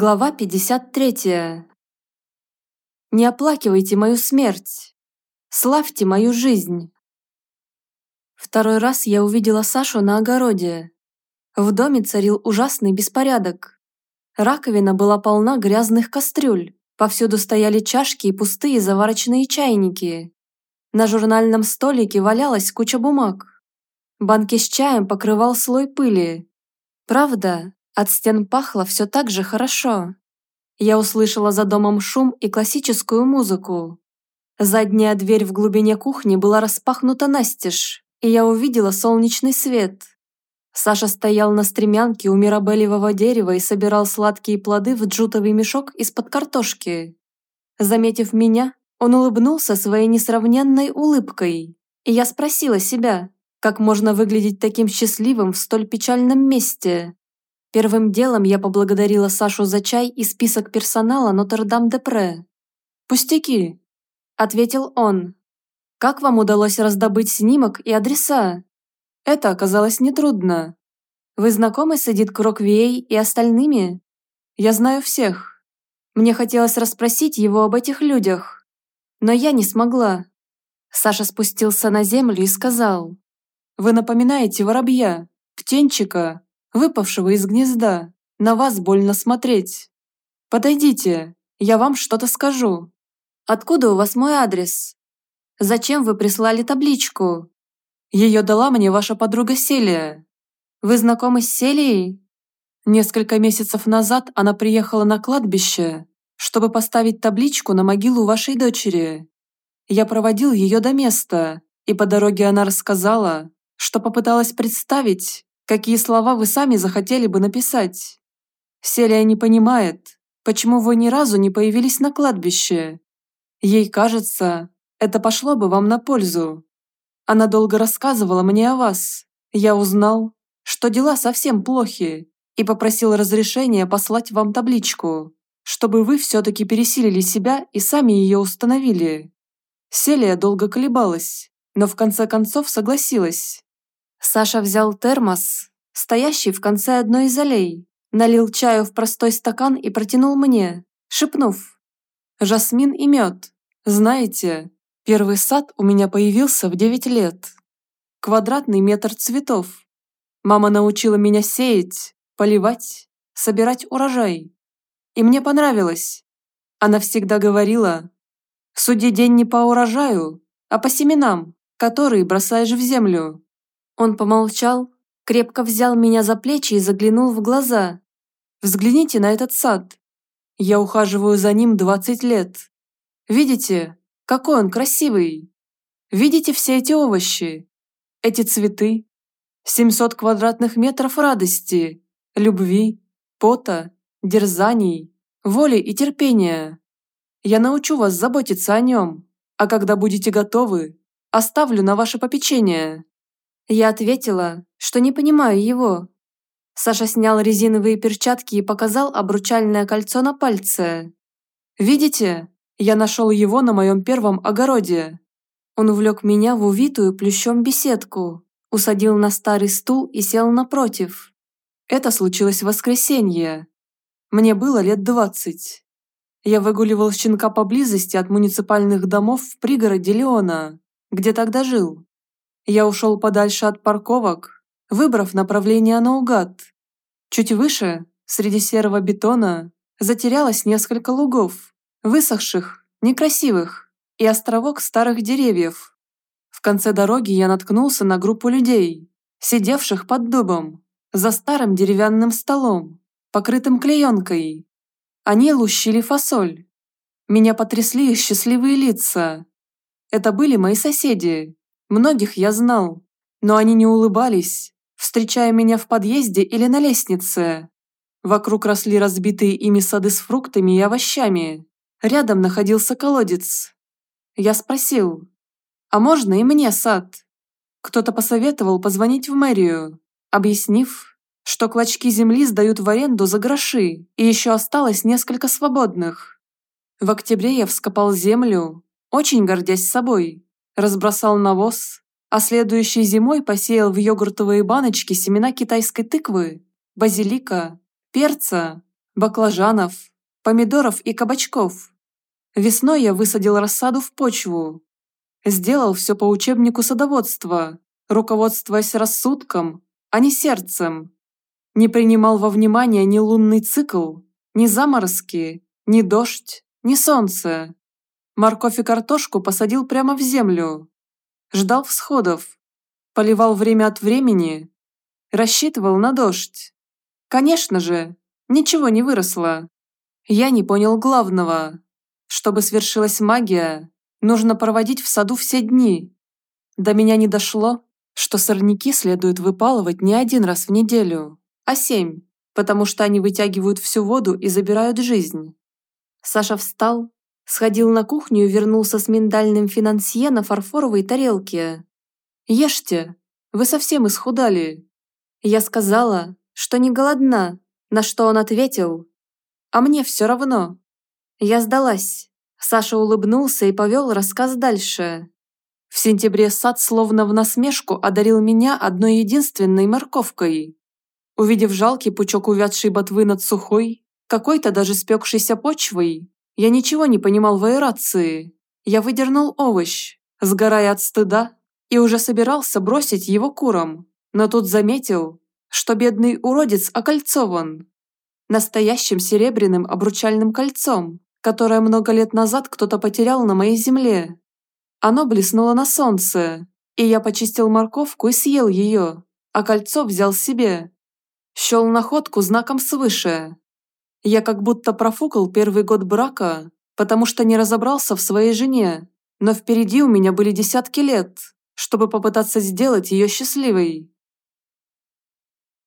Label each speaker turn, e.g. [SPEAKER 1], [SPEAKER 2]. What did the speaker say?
[SPEAKER 1] Глава 53. Не оплакивайте мою смерть. Славьте мою жизнь. Второй раз я увидела Сашу на огороде. В доме царил ужасный беспорядок. Раковина была полна грязных кастрюль, повсюду стояли чашки и пустые заварочные чайники. На журнальном столике валялась куча бумаг. Банки с чаем покрывал слой пыли. Правда, от стен пахло все так же хорошо. Я услышала за домом шум и классическую музыку. Задняя дверь в глубине кухни была распахнута настежь, и я увидела солнечный свет. Саша стоял на стремянке у мирабелевого дерева и собирал сладкие плоды в джутовый мешок из-под картошки. Заметив меня, он улыбнулся своей несравненной улыбкой, и я спросила себя, как можно выглядеть таким счастливым в столь печальном месте. Первым делом я поблагодарила Сашу за чай и список персонала Нотр-Дам-де-Пре. «Пустяки», – ответил он. «Как вам удалось раздобыть снимок и адреса?» Это оказалось нетрудно. Вы знакомы с Эдит Кроквей и остальными? Я знаю всех. Мне хотелось расспросить его об этих людях, но я не смогла. Саша спустился на землю и сказал, «Вы напоминаете воробья, птенчика, выпавшего из гнезда. На вас больно смотреть. Подойдите, я вам что-то скажу. Откуда у вас мой адрес? Зачем вы прислали табличку? Ее дала мне ваша подруга Селия. Вы знакомы с Селией? Несколько месяцев назад она приехала на кладбище, чтобы поставить табличку на могилу вашей дочери. Я проводил ее до места, и по дороге она рассказала, что попыталась представить, Какие слова вы сами захотели бы написать? Селия не понимает, почему вы ни разу не появились на кладбище. Ей кажется, это пошло бы вам на пользу. Она долго рассказывала мне о вас. Я узнал, что дела совсем плохи, и попросил разрешения послать вам табличку, чтобы вы все-таки пересилили себя и сами ее установили. Селия долго колебалась, но в конце концов согласилась. Саша взял термос, стоящий в конце одной из аллей, налил чаю в простой стакан и протянул мне, шепнув. «Жасмин и мед. Знаете, первый сад у меня появился в 9 лет. Квадратный метр цветов. Мама научила меня сеять, поливать, собирать урожай. И мне понравилось. Она всегда говорила, суди день не по урожаю, а по семенам, которые бросаешь в землю. Он помолчал, крепко взял меня за плечи и заглянул в глаза. «Взгляните на этот сад. Я ухаживаю за ним 20 лет. Видите, какой он красивый? Видите все эти овощи? Эти цветы? 700 квадратных метров радости, любви, пота, дерзаний, воли и терпения. Я научу вас заботиться о нем, а когда будете готовы, оставлю на ваше попечение». Я ответила, что не понимаю его. Саша снял резиновые перчатки и показал обручальное кольцо на пальце. «Видите? Я нашел его на моем первом огороде». Он увлек меня в увитую плющом беседку, усадил на старый стул и сел напротив. Это случилось в воскресенье. Мне было лет двадцать. Я выгуливал щенка поблизости от муниципальных домов в пригороде Леона, где тогда жил. Я ушел подальше от парковок, выбрав направление наугад. Чуть выше, среди серого бетона, затерялось несколько лугов, высохших, некрасивых, и островок старых деревьев. В конце дороги я наткнулся на группу людей, сидевших под дубом, за старым деревянным столом, покрытым клеенкой. Они лущили фасоль. Меня потрясли их счастливые лица. Это были мои соседи, Многих я знал, но они не улыбались, встречая меня в подъезде или на лестнице. Вокруг росли разбитые ими сады с фруктами и овощами. Рядом находился колодец. Я спросил, а можно и мне сад? Кто-то посоветовал позвонить в мэрию, объяснив, что клочки земли сдают в аренду за гроши, и еще осталось несколько свободных. В октябре я вскопал землю, очень гордясь собой разбросал навоз, а следующей зимой посеял в йогуртовые баночки семена китайской тыквы, базилика, перца, баклажанов, помидоров и кабачков. Весной я высадил рассаду в почву. Сделал все по учебнику садоводства, руководствуясь рассудком, а не сердцем. Не принимал во внимание ни лунный цикл, ни заморозки, ни дождь, ни солнце. Морковь и картошку посадил прямо в землю. Ждал всходов. Поливал время от времени. Рассчитывал на дождь. Конечно же, ничего не выросло. Я не понял главного. Чтобы свершилась магия, нужно проводить в саду все дни. До меня не дошло, что сорняки следует выпалывать не один раз в неделю, а семь, потому что они вытягивают всю воду и забирают жизнь. Саша встал, сходил на кухню и вернулся с миндальным финансье на фарфоровой тарелке. «Ешьте, вы совсем исхудали». Я сказала, что не голодна, на что он ответил, «А мне все равно». Я сдалась. Саша улыбнулся и повел рассказ дальше. В сентябре сад словно в насмешку одарил меня одной единственной морковкой. Увидев жалкий пучок увядшей ботвы над сухой, какой-то даже спекшейся почвой, я ничего не понимал в аэрации. Я выдернул овощ, сгорая от стыда, и уже собирался бросить его курам, но тут заметил, что бедный уродец окольцован. Настоящим серебряным обручальным кольцом, которое много лет назад кто-то потерял на моей земле. Оно блеснуло на солнце, и я почистил морковку и съел ее, а кольцо взял себе. Щел находку знаком свыше. Я как будто профукал первый год брака, потому что не разобрался в своей жене, но впереди у меня были десятки лет, чтобы попытаться сделать ее счастливой.